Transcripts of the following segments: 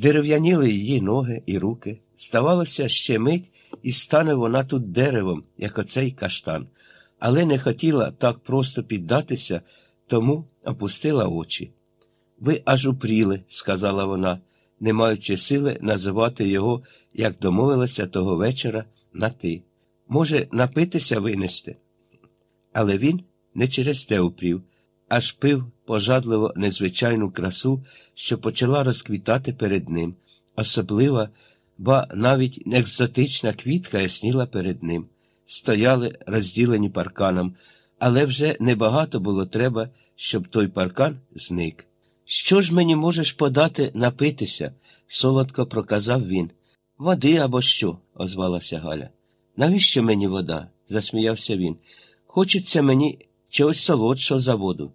Дерев'яніли її ноги і руки. Здавалося, ще мить, і стане вона тут деревом, як оцей каштан, але не хотіла так просто піддатися, тому опустила очі. Ви аж упріли, сказала вона, не маючи сили називати його, як домовилася того вечора, на ти. Може, напитися винести? Але він не через те упрів, аж пив пожадливо незвичайну красу, що почала розквітати перед ним, особлива, ба навіть екзотична квітка ясніла перед ним. Стояли розділені парканом, але вже небагато було треба, щоб той паркан зник. Що ж мені можеш подати напитися? солодко проказав він. Води або що? озвалася Галя. Навіщо мені вода? засміявся він. Хочеться мені чогось солодшого за воду.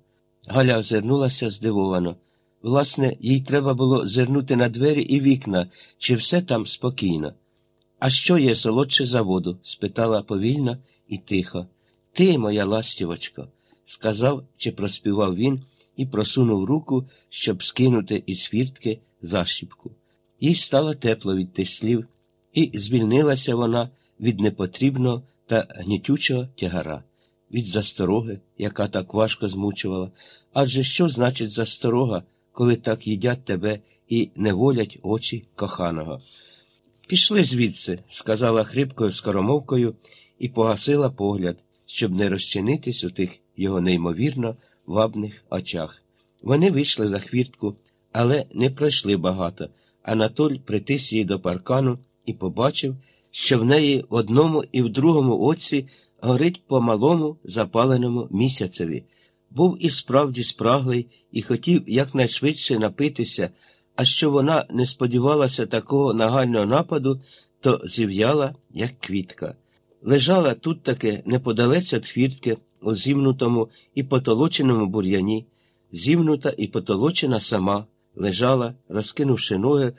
Галя озирнулася здивовано. Власне, їй треба було зирнути на двері і вікна, чи все там спокійно. А що є солодше за воду? спитала повільно і тихо. Ти, моя ластівочко, сказав чи проспівав він і просунув руку, щоб скинути із фіртки защіпку. Їй стало тепло від тих слів, і звільнилася вона від непотрібного та гнітючого тягара, від застороги, яка так важко змучувала. Адже що значить засторога, коли так їдять тебе і неволять очі коханого? Пішли звідси, сказала хрипкою скоромовкою і погасила погляд, щоб не розчинитись у тих його неймовірно вабних очах. Вони вийшли за хвіртку, але не пройшли багато. Анатоль притис її до паркану і побачив, що в неї в одному і в другому оці горить по малому запаленому місяцеві. Був і справді спраглий і хотів якнайшвидше напитися, а що вона не сподівалася такого нагального нападу, то зів'яла, як квітка. Лежала тут таки неподалець від у зімнутому і потолоченому бур'яні, зімнута і потолочена сама, лежала, розкинувши ноги,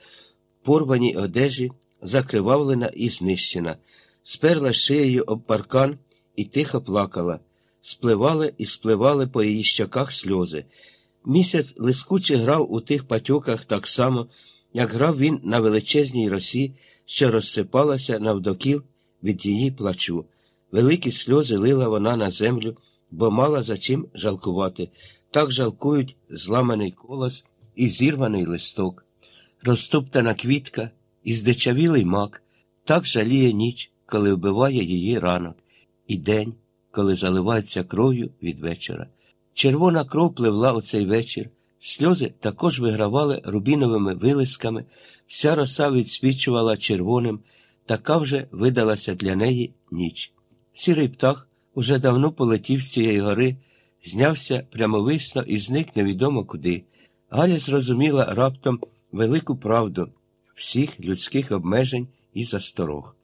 порваній одежі, закривавлена і знищена, сперла шиєю об паркан і тихо плакала. Спливали і спливали по її щоках сльози. Місяць лискуче грав у тих патьоках так само, як грав він на величезній росі, що розсипалася навдокіл від її плачу. Великі сльози лила вона на землю, бо мала за чим жалкувати. Так жалкують зламаний колос і зірваний листок, розтоптана квітка і здичавілий мак, так жаліє ніч, коли вбиває її ранок, і день, коли заливається кров'ю від вечора. Червона кров пливла у цей вечір, сльози також вигравали рубіновими вилисками, вся роса відсвічувала червоним, така вже видалася для неї ніч. Сірий птах уже давно полетів з цієї гори, знявся прямовисно і зник невідомо куди. Галя зрозуміла раптом велику правду всіх людських обмежень і засторог.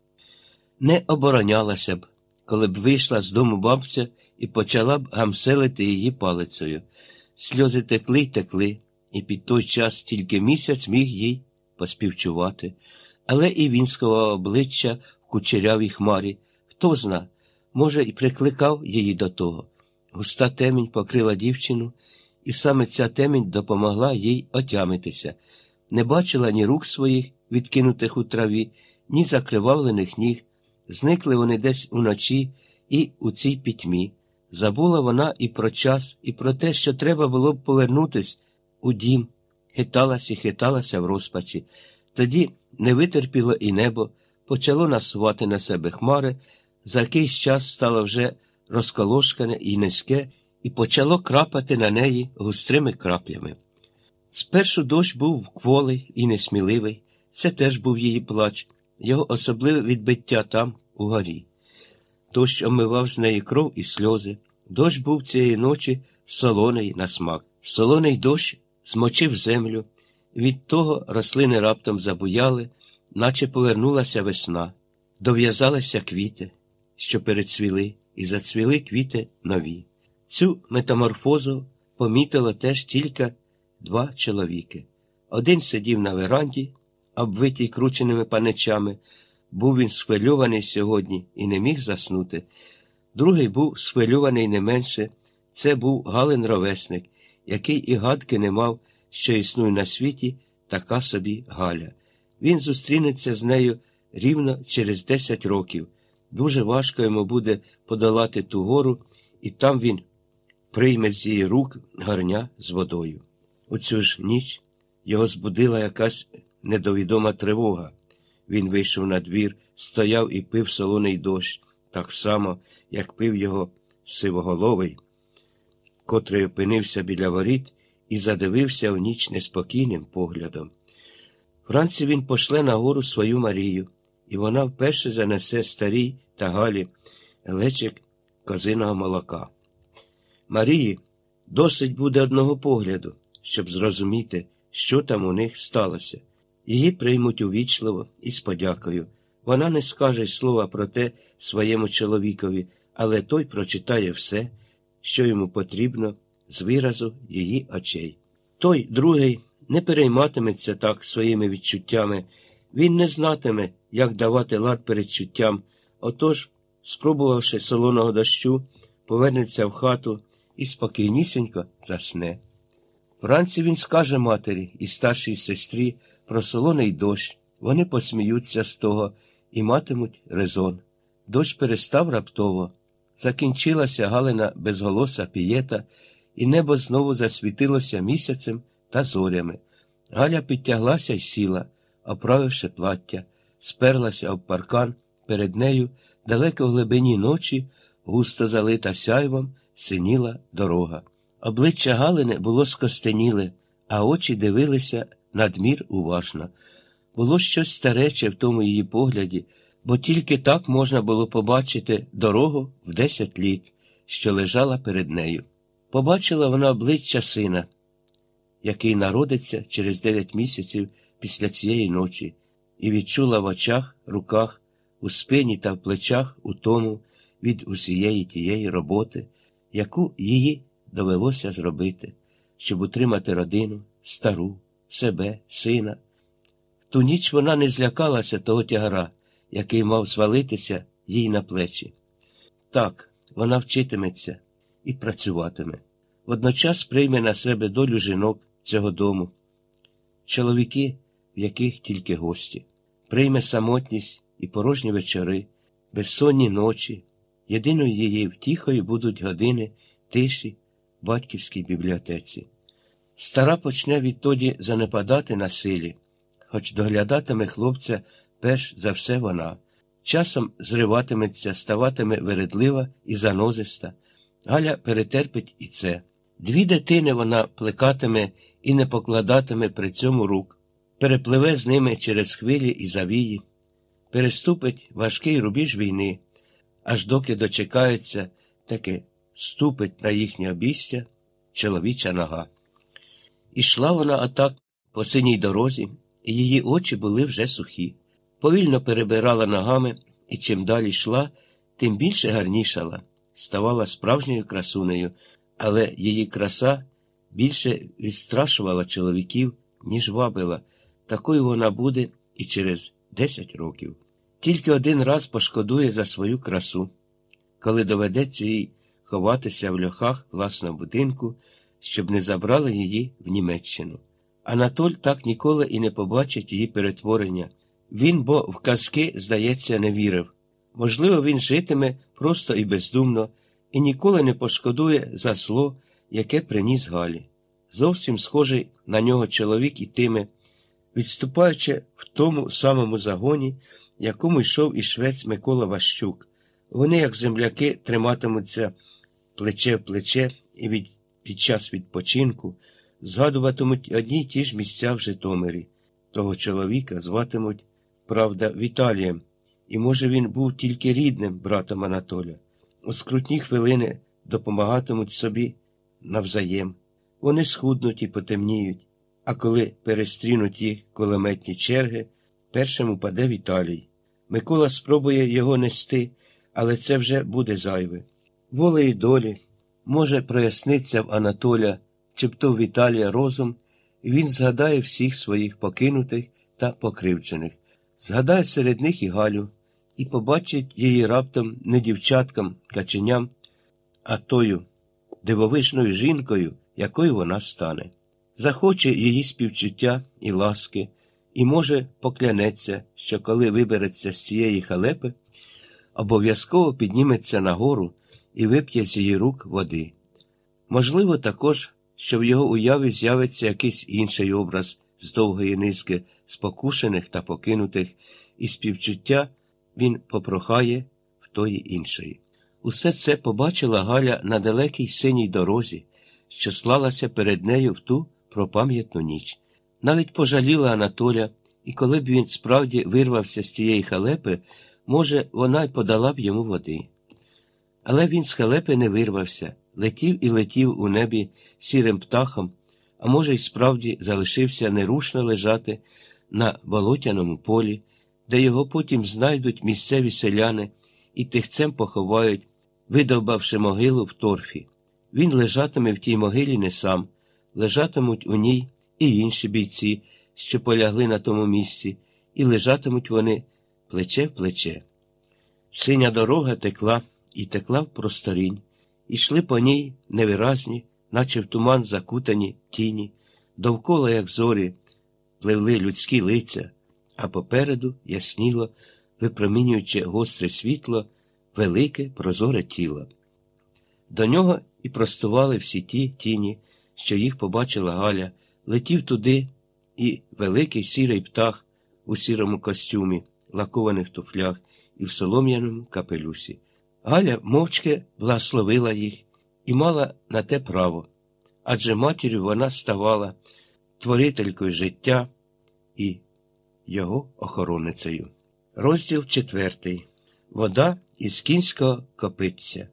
Не оборонялася б, коли б вийшла з дому бабця і почала б гамселити її палицею. Сльози текли й текли, і під той час тільки місяць міг їй поспівчувати, але і він сховав обличчя в кучерявій хмарі. Хто зна, може, і прикликав її до того. Густа темінь покрила дівчину, і саме ця темінь допомогла їй отямитися. Не бачила ні рук своїх, відкинутих у траві, ні закривавлених ніг. Зникли вони десь уночі і у цій пітьмі. Забула вона і про час, і про те, що треба було б повернутись у дім, хиталась і хиталася в розпачі. Тоді не витерпіло і небо, почало насувати на себе хмари, за якийсь час стало вже розколошкане і низьке, і почало крапати на неї густрими краплями. Спершу дощ був кволий і несміливий, це теж був її плач, його особливе відбиття там, у горі. Дощ омивав з неї кров і сльози. Дощ був цієї ночі солоний на смак. Солоний дощ змочив землю, від того рослини раптом забуяли, наче повернулася весна, дов'язалися квіти, що перецвіли, і зацвіли квіти нові. Цю метаморфозу помітило теж тільки два чоловіки. Один сидів на веранді, обвитій крученими паничами. Був він схвильований сьогодні і не міг заснути. Другий був схвильований не менше. Це був Галин ровесник, який і гадки не мав, що існує на світі така собі Галя. Він зустрінеться з нею рівно через 10 років. Дуже важко йому буде подолати ту гору, і там він прийме з її рук гарня з водою. У цю ж ніч його збудила якась недовідома тривога. Він вийшов на двір, стояв і пив солоний дощ, так само, як пив його сивоголовий, котрий опинився біля воріт і задивився в ніч неспокійним поглядом. Вранці він пошле на гору свою Марію, і вона вперше занесе старій та Галі глечик козиного молока. Марії досить буде одного погляду, щоб зрозуміти, що там у них сталося. Її приймуть увічливо і з подякою. Вона не скаже слова про те своєму чоловікові, але той прочитає все, що йому потрібно, з виразу її очей. Той другий не перейматиметься так своїми відчуттями, він не знатиме, як давати лад передчуттям, отож, спробувавши солоного дощу, повернеться в хату і спокійнісінько засне. Вранці він скаже матері і старшій сестрі про солоний дощ, вони посміються з того і матимуть резон. Дощ перестав раптово. Закінчилася Галина безголоса пієта, і небо знову засвітилося місяцем та зорями. Галя підтяглася й сіла, оправивши плаття, сперлася об паркан перед нею, далеко в глибині ночі, густо залита сяйвом, синіла дорога. Обличчя Галини було скостеніле, а очі дивилися надмір уважно. Було щось старече в тому її погляді, бо тільки так можна було побачити дорогу в десять літ, що лежала перед нею. Побачила вона обличчя сина, який народиться через дев'ять місяців після цієї ночі, і відчула в очах, руках, у спині та в плечах утому від усієї тієї роботи, яку її довелося зробити, щоб утримати родину, стару, себе, сина. Ту ніч вона не злякалася того тягара, який мав звалитися їй на плечі. Так, вона вчитиметься і працюватиме. Водночас прийме на себе долю жінок цього дому, чоловіки, в яких тільки гості, прийме самотність і порожні вечори, безсонні ночі. Єдиною її втіхою будуть години тиші в батьківській бібліотеці. Стара почне відтоді занепадати на силі, хоч доглядатиме хлопця перш за все вона. Часом зриватиметься, ставатиме вередлива і занозиста. Галя перетерпить і це. Дві дитини вона плекатиме і не покладатиме при цьому рук, перепливе з ними через хвилі і завії, переступить важкий рубіж війни, аж доки дочекається, таки ступить на їхнє обістя чоловіча нога. Ішла вона отак по синій дорозі, і її очі були вже сухі. Повільно перебирала ногами і чим далі йшла, тим більше гарнішала, ставала справжньою красунею, але її краса більше відстрашувала чоловіків, ніж вабила. Такою вона буде і через десять років. Тільки один раз пошкодує за свою красу, коли доведеться їй ховатися в льохах власного будинку, щоб не забрали її в Німеччину. Анатоль так ніколи і не побачить її перетворення. Він бо в казки, здається, не вірив. Можливо, він житиме просто і бездумно, і ніколи не пошкодує за зло, яке приніс Галі. Зовсім схожий на нього чоловік ітиме, відступаючи в тому самому загоні, якому йшов і швець Микола Ващук. Вони, як земляки, триматимуться плече в плече і від, під час відпочинку згадуватимуть одні й ті ж місця в Житомирі. Того чоловіка зватимуть, правда, Віталієм, і, може, він був тільки рідним братом Анатоля. У скрутні хвилини допомагатимуть собі навзаєм. Вони схуднуть і потемніють, а коли перестрінуть їх кулеметні черги, першим упаде Віталій. Микола спробує його нести, але це вже буде зайве. Волею долі може проясниться в Анатоля чи б то в Віталія розум, і він згадає всіх своїх покинутих та покривджених, згадає серед них і Галю, і побачить її раптом не дівчаткам, каченям, а тою дивовижною жінкою, якою вона стане. захоче її співчуття і ласки, і, може, поклянеться, що коли вибереться з цієї халепи, обов'язково підніметься нагору і вип'є з її рук води. Можливо, також, що в його уяві з'явиться якийсь інший образ з довгої низки спокушених та покинутих, і співчуття він попрохає в тої іншої. Усе це побачила Галя на далекій синій дорозі, що слалася перед нею в ту пропам'ятну ніч. Навіть пожаліла Анатоля, і коли б він справді вирвався з тієї халепи, може, вона й подала б йому води. Але він з халепи не вирвався, летів і летів у небі сірим птахом, а може, й справді залишився нерушно лежати на болотяному полі, де його потім знайдуть місцеві селяни і тихцем поховають, видовбавши могилу в торфі. Він лежатиме в тій могилі не сам, лежатимуть у ній і інші бійці, що полягли на тому місці, і лежатимуть вони плече в плече. Синя дорога текла і текла в просторінь, ішли по ній невиразні, наче в туман закутані тіні, довкола, як зорі, пливли людські лиця, а попереду ясніло, випромінюючи гостре світло, велике прозоре тіло. До нього і простували всі ті тіні, що їх побачила Галя, летів туди і великий сірий птах у сірому костюмі, лакованих туфлях і в солом'яному капелюсі. Галя мовчки благословила їх і мала на те право, адже матір'ю вона ставала творителькою життя і його охороницею. Розділ четвертий. Вода із кінського копитця.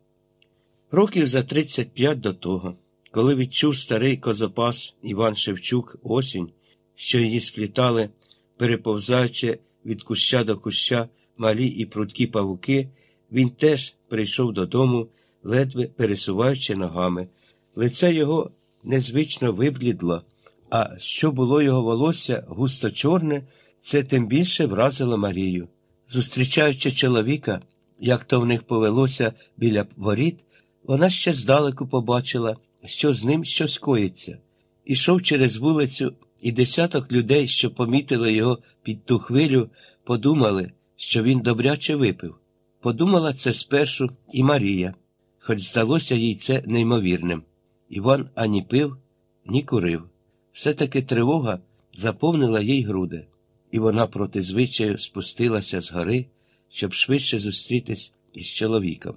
Років за 35 до того, коли відчув старий козопас Іван Шевчук осінь, що її сплітали, переповзаючи від куща до куща малі і прудкі павуки, він теж прийшов додому, ледве пересуваючи ногами. Лице його незвично виблідло, а що було його волосся густо чорне, це тим більше вразило Марію. Зустрічаючи чоловіка, як то в них повелося біля воріт, вона ще здалеку побачила, що з ним щось коїться. Ішов через вулицю, і десяток людей, що помітили його під ту хвилю, подумали, що він добряче випив. Подумала це спершу і Марія, хоч здалося їй це неймовірним. Іван ані пив, ні курив. Все-таки тривога заповнила їй груди, і вона проти звичаю спустилася з гори, щоб швидше зустрітись із чоловіком.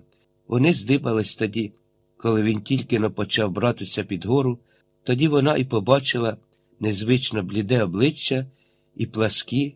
Вони здибались тоді, коли він тільки но почав братися під гору, тоді вона і побачила незвично бліде обличчя і пласкі